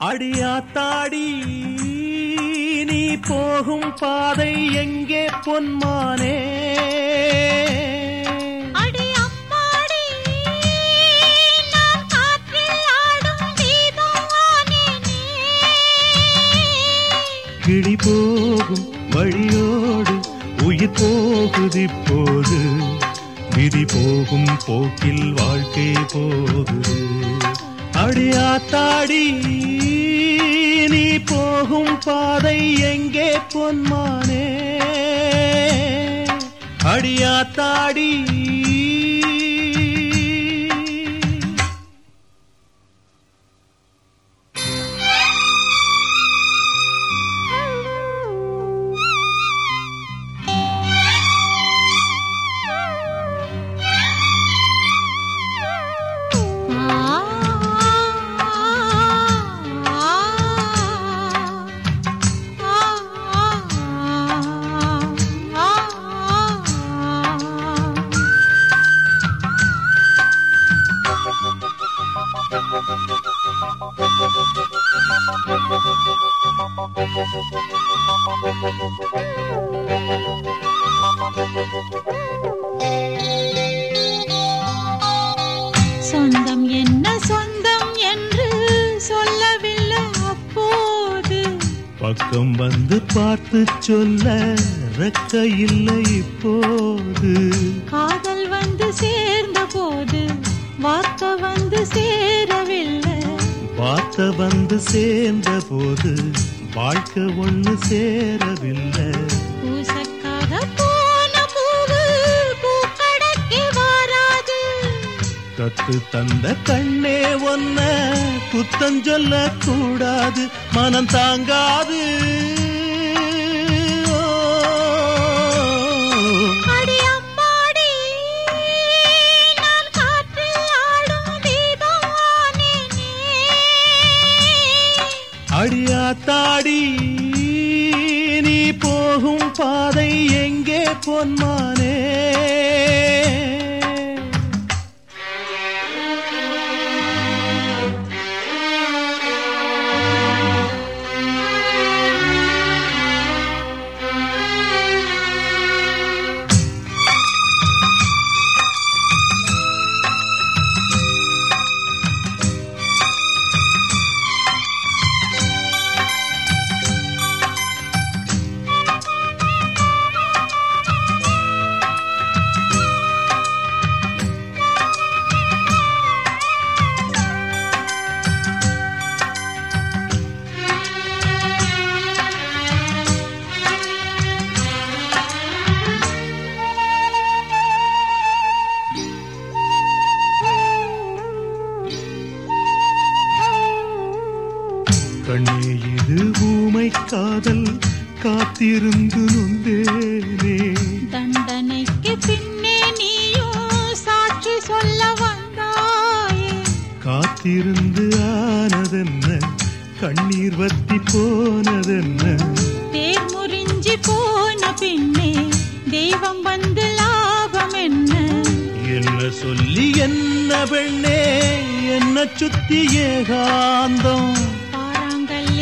அடியாத்தாடி நீ போகும் பாதை எங்கே பொன்மானே? கிளி போகும் வழியோடு உயிர் போகுது இப்போது. விதி போகும் போக்கில் வாழ்க்கை போகுது. அடியாத்தாடி போகும் பாதை எங்கே பொன்மானே? அடியாத்தாடி சொந்தம் என்ன சொந்தம் என்று சொல்லவில்லை அப்போது. பக்கம் வந்து பார்த்து சொல்ல ரெக்க இல்லை இப்போது. காதல் வந்து சேர்ந்த போது வார்த்தை வந்து சேரவில்லை. பார்த்த வந்து சேர்ந்த போது வாழ்க்கை ஒண்ணு சேரவில்லை. பூசக்காக போன பூவு பூக்கடைக்கு வாராது. கத்து தந்த கண்ணே ஒன்ன சொல்ல கூடாது மனம் தாங்காது. காத்தாடி நீ போகும் பாதை எங்கே பொன்மானே? கண்ணே இது ஊமை காதல். காத்திருந்து நொந்தேனே. தண்டனைக்கு பின்னே நீயும் சாட்சி சொல்ல வந்தாயே. காத்திருந்து ஆனதென்ன? கண்ணீர் வத்தி போனதென்ன? தேர் முறிஞ்சி போன பின்னே தெய்வம் வந்து லாபம் என்ன? என்ன சொல்லி என்ன பெண்ணே? என்ன சுத்தி ஏகாந்தம்.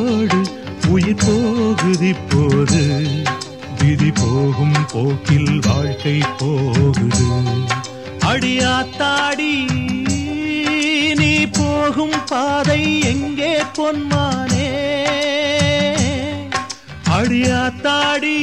வழியோடு உயிர் போகுதி போது விதி போகும் போக்கில் வாழ்க்கை போகுது. அடியாத்தாடி நீ போகும் பாதை எங்கே பொன்மானே? அடியாத்தாடி